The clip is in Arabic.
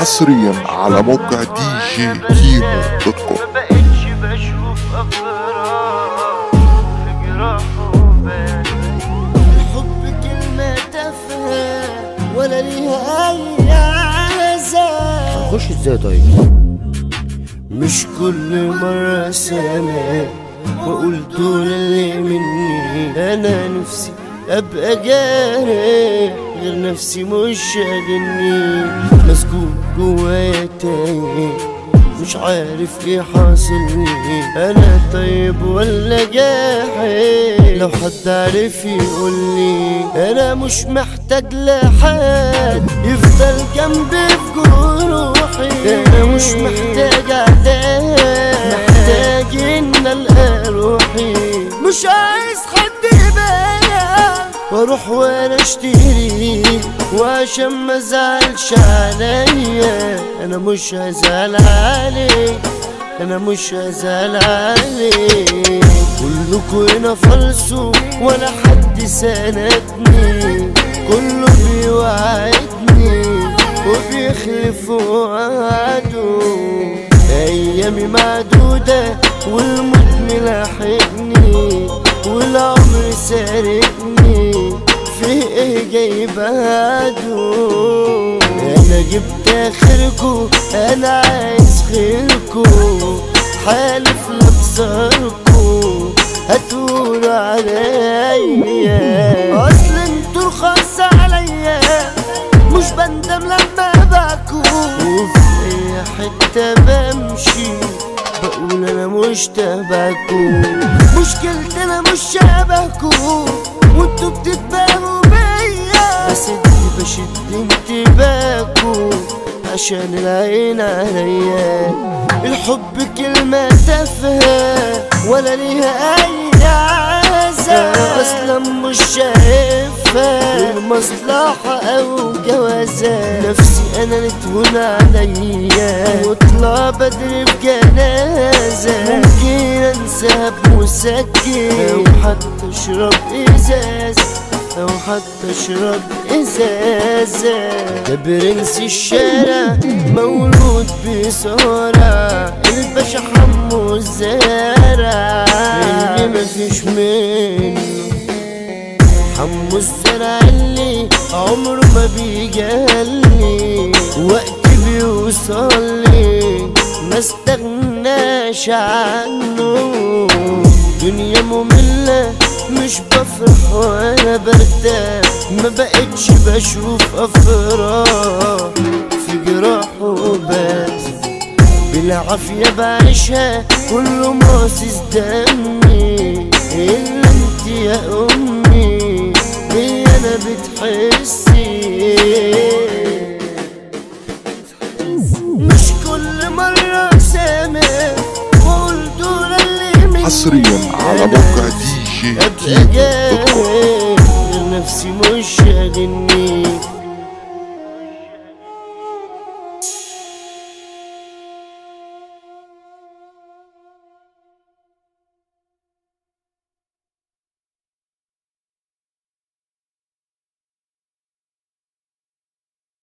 حصريا على موقع دي جي كيمو دوت كوم الحب كلمة تافهة ولا ليها أي عزة هنخش إزاي طيب؟ مش كل مرة سامع دول اللي مني. أنا نفسي أبقى جارح غير نفسي مش شاغلني مسكون جوايا تايه مش عارف إيه حاصل لي أنا طيب ولا جاحد؟ لو حد عارف يقول لي أنا مش محتاج لحد يفضل جنبي في جروحي. أنا مش محتاج عتاب محتاج إن ألقى روحي. مش عايز حد يبايع وأروح وأنا اشتري وعشان ما ازعلش عليا. أنا مش هزعل عليك أنا مش هزعل عليك. كلكوا هنا فلسوا ولا حد ساندني كله بيوعدني وبيخلف وعده أيامي معدودة والموت ملاحقني والعمر سارقني. في جاي بعده أنا جبت اخركو أنا عايز خيركو. حالف لابصاركو هتقولوا عليا. أصل أنتوا رخاص عليا مش بندم لما باكو. وفي اي حتة بمشي بقول أنا مش تبعكو. مشكلتي أنا مش شبهكو بيا بس انت انتباهكو عشان العين عليا. الحب كلمة تافهة ولا ليها أي عزة أصلا مش شايفها المصلحة أو جوازة. نفسي أنا اللي تهون عليا. وأطلع بدري في جنازة ممكن أنساها بمسكن أو حتى أشرب إزاز أو حتى أشرب إزازة برنس الشارع مولود بصورة. الباشا حمو الزارع. اللي مفيش منه. حمو الزرع اللي عمره ما بيجلي. وقت بيوصل لي ما استغناش عنه. دنيا مملة مش بفرح وأنا برتاح ما بقتش بشوف أفراح في جراح وبس بالعافية بعيشها كله ماصص دمي إلا أنت يا أمي بي أنا بتحسي. مش كل مرة سامع وأقول دول اللي مني حصريا على موقع دي جي أبقى نفسي مش شاغلني